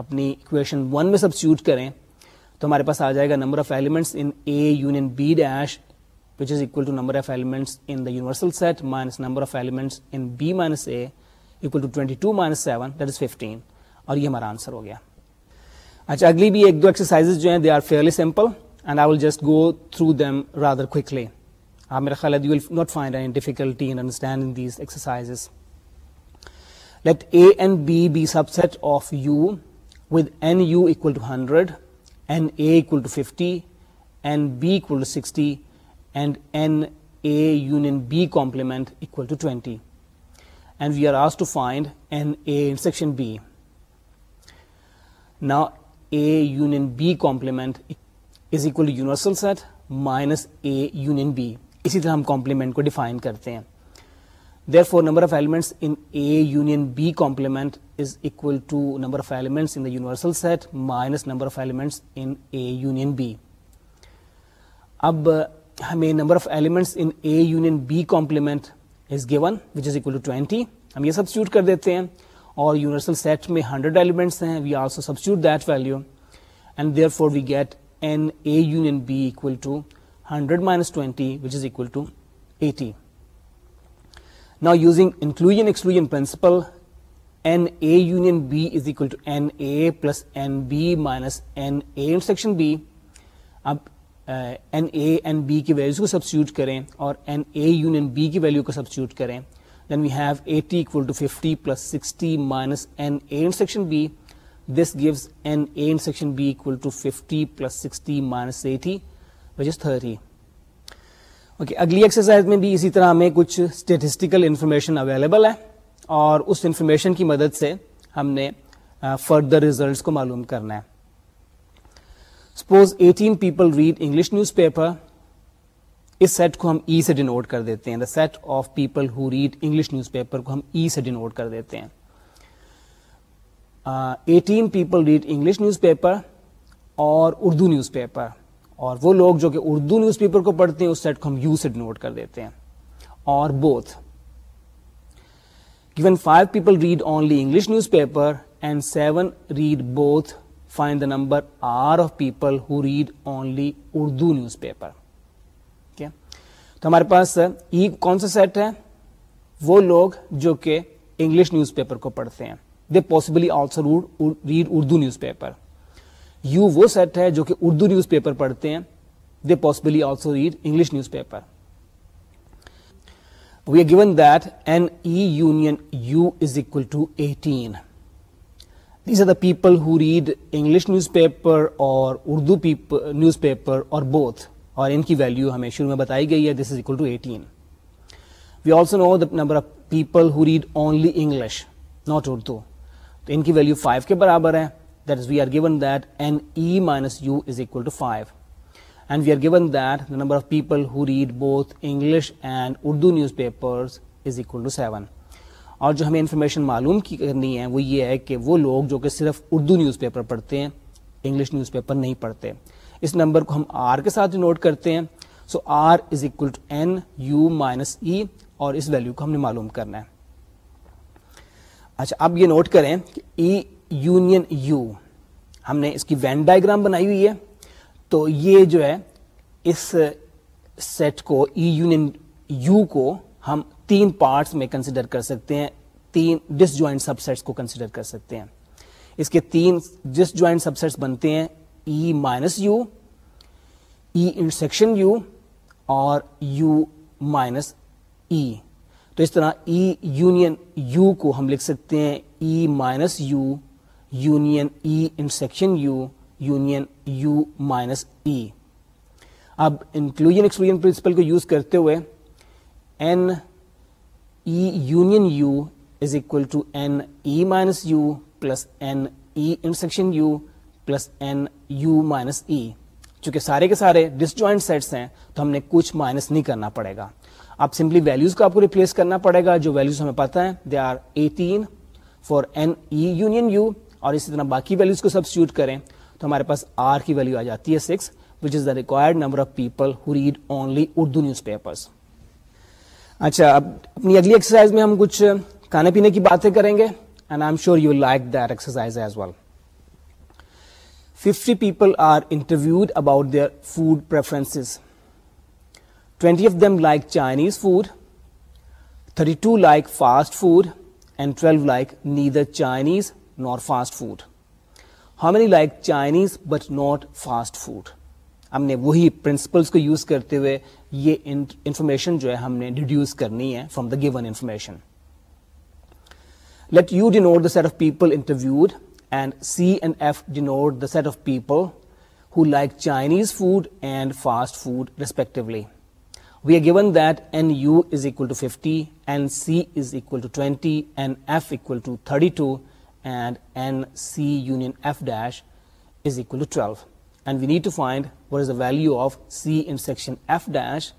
اپنی اکویشن ون میں سبسٹیوٹ کریں تو ہمارے پاس آ جائے گا number of elements B dash which is equal to number of elements in the universal set minus number of elements in b minus a equal to 22 minus 7 that is 15 اور یہ ہمارا آنسر ہو گیا اچھا اگلی بھی ایک دو ایکسرسائز جو ہیں they are fairly simple and I will just go through them rather quickly آپ میرا خیال ہے not find any difficulty in understanding these exercise let A and B B subset of U with N U equal to hundred and A equal to fifty and B equal to sixty and n a union b complement equal to 20 and we are asked to find n a intersection b now a union b complement e, is equal to universal set minus a union b اسی طرح ہم complement کو define کرتے ہیں therefore number of elements in A union B complement is equal to number of elements in the universal set minus number of elements in A union B اب ہمیں number of elements in A union B complement is is given which equal to twenty ہم یہ substitute کر دیتے ہیں اور universal set میں hundred hundred elements ہیں we we also substitute that and there for get N N N N N A A A A union union B B B B equal equal equal to to to minus minus twenty which is is eighty using principle plus اب N A N B کی values کو substitute کریں اور N A union B کی value کو substitute کریں then we have eighty equal to fifty plus sixty minus N A section B this gives N A section B equal to fifty plus sixty minus eighty which is thirty okay اگلی exercise میں بھی اسی طرح ہمیں کچھ statistical information available ہے اور اس انفارمیشن کی مدد سے ہم نے فردر ریزلٹس کو معلوم کرنا ہے suppose eighteen people read English newspaper اس سیٹ کو ہم ای e سے ڈینوٹ کر دیتے ہیں the set of people who read English newspaper کو ہم ای e سے ڈینوٹ کر دیتے ہیں eighteen people read English newspaper اور اردو نیوز پیپر اور وہ لوگ جو کہ اردو نیوز پیپر کو پڑھتے ہیں اس سیٹ کو ہم یو سے ڈینوٹ کر دیتے ہیں اور both gone five people read only English newspaper and seven read both fine number are of people who read only Urdu newspaper تو ہمارے پاس ای کون سا سیٹ ہے وہ لوگ جو کہ انگلش نیوز پیپر کو پڑھتے ہیں they possibly also read Urdu newspaper U وہ سیٹ ہے جو کہ اردو نیوز پیپر پڑھتے ہیں they possibly also read English newspaper we are given that N E union U is equal to eighteen these are the people who read English newspaper اور Urdu newspaper اور both اور ان کی value ہمیں شروع میں بتائی گئی ہے this is equal to eighteen we also know the number of people who read only English not Urdu تو ان کی ویلیو فائیو کے برابر ہے that is we are given that N E minus U is equal to five and we are given that the number of people who read both English and Urdu newspaper is equal to seven اور جو ہمیں information معلوم کی کرنی ہے وہ یہ ہے کہ وہ لوگ جو کہ صرف اردو نیوز پیپر پڑھتے ہیں انگلش نیوز پیپر نہیں پڑھتے اس نمبر کو ہم آر کے ساتھ نوٹ کرتے ہیں so R is equal to N U minus E اور اس ویلو کو ہم نے معلوم کرنا ہے اچھا اب یہ نوٹ کریں کہ ای یونین یو ہم نے اس کی وین ڈائگرام بنائی ہوئی ہے تو یہ جو ہے اس سیٹ کو ای یونین یو کو ہم تین پارٹس میں کنسیڈر کر سکتے ہیں تین ڈس جوائنٹ سیٹس کو کنسیڈر کر سکتے ہیں اس کے تین ڈس جوائنٹ سیٹس بنتے ہیں E minus U E intersection U اور یو مائنس ای تو اس طرح ای یونین یو کو ہم لکھ سکتے ہیں E minus U union E intersection U union U minus E اب انکلوژ ایکسکلوژن پرنسپل کو یوز کرتے ہوئے N N E E union U U is equal to minus plus N E intersection U plus N U minus E چونکہ سارے کے سارے disjoint sets ہیں تو ہم نے کچھ مائنس نہیں کرنا پڑے گا آپ سمپلی ویلوز کو آپ کو ریپلیس کرنا پڑے گا جو ویلوز ہمیں پتہ ہے they are eighteen four N E union U اور اسی طرح باقی ویلوز کو سب کریں تو ہمارے پاس آر کی ویلو آ جاتی ہے six which is the required number of people who read only Urdu newspapers اچھا اب اپنی اگلی ایکسرسائز میں ہم کچھ کھانے پینے کی باتیں کریں گے and I'm sure you like that exercise as well fifty people are interviewed about their food فوڈرنس twenty of them like Chinese food thirty two like fast food and twelve like neither Chinese nor fast food how many like Chinese but not fast food ہم نے وہی principles کو use کرتے ہوئے یہ information جو ہے ہم نے ڈیڈیوس کرنی ہے from the given information let U denote the set of people interview and C and F denote the set of people who like Chinese food and fast food respectively we are given that N U is equal to fifty N C is equal to twenty N F equal to thirty two and N C union F dash is equal to twelve need to find what is the value of C intersection F dash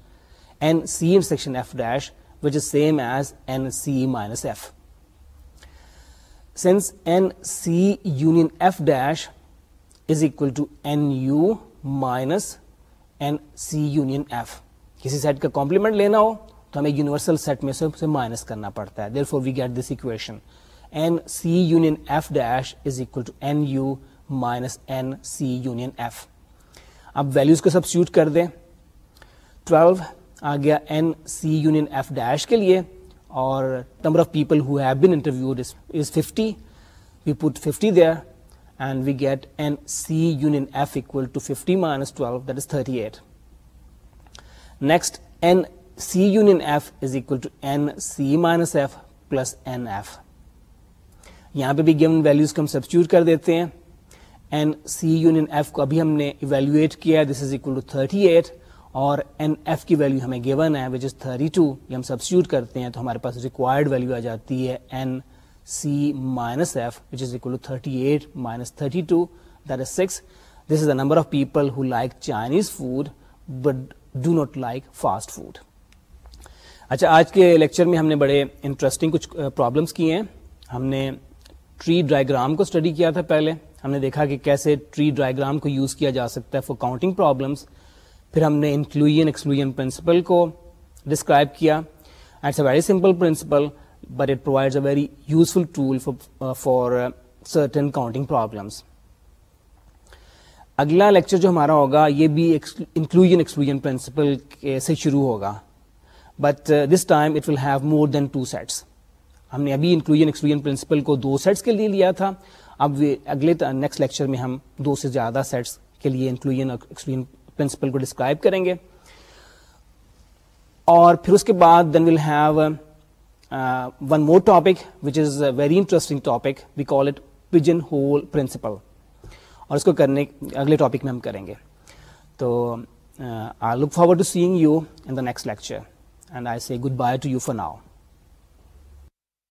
is equal to N U minus N C union F کسی set کا complement لینا ہو تو ہمیں universal set میں سے minus کرنا پڑتا ہے therefore we get this equation F dash is equal to U minus N C union F اب ویلیوز کو سبسٹیوٹ کر دیں 12 آ گیا N C union F dash کے لیے اور number of people who have been interviewed is 50 we put 50 there and we get N C union F equal to 50 minus 12 that is 38 at next n C union F is equal to n C minus F plus n F یہاں پہ بھی given values کو ہم substitute کر دیتے ہیں n C union F کو ابھی ہم نے ایویلویٹ کیا ہے this is equal to thirty eight اور این ایف کی ویلو ہمیں گیون ہے وچ از تھرٹی ٹو یہ ہم سبسٹیوٹ کرتے ہیں تو ہمارے پاس ریکوائرڈ ویلو آ جاتی ہے N C minus F which is equal to thirty eight minus thirty two that is six this is a number of people who like Chinese food but do not like fast food اچھا آج کے lecture میں ہم نے بڑے interesting کچھ problems uh, کیے ہیں ہم نے ٹری ڈائیگرام کو اسٹڈی کیا تھا پہلے ہم نے دیکھا کہ کیسے ٹری ڈائگرام کو یوز کیا جا سکتا ہے فور کاؤنٹنگ پرابلمس پھر ہم نے انکلوژن ایکسکلوژن پرنسپل کو ڈسکرائب کیا it's a very simple principle but it provides a very useful tool for certain counting problems اگلا لیکچر جو ہمارا ہوگا یہ بھی انکلوژن ایکسکلوژن پرنسپل سے شروع ہوگا but this time it will have more than two sets ہم نے ابھی انکلوژن ایکسکلوژن پرنسپل کو دو سیٹس کے لیے لیا تھا اب اگلے نیکسٹ لیکچر میں ہم دو سے زیادہ سیٹس کے لیے ایکسکلوژن پرنسپل کو ڈسکرائب کریں گے اور پھر اس کے بعد then will have one more topic which is a very interesting topic we call it pigeonhole principle اور اس کو کرنے اگلے ٹاپک میں ہم کریں گے تو I look forward to seeing you in the next lecture and I see goodbye to you for now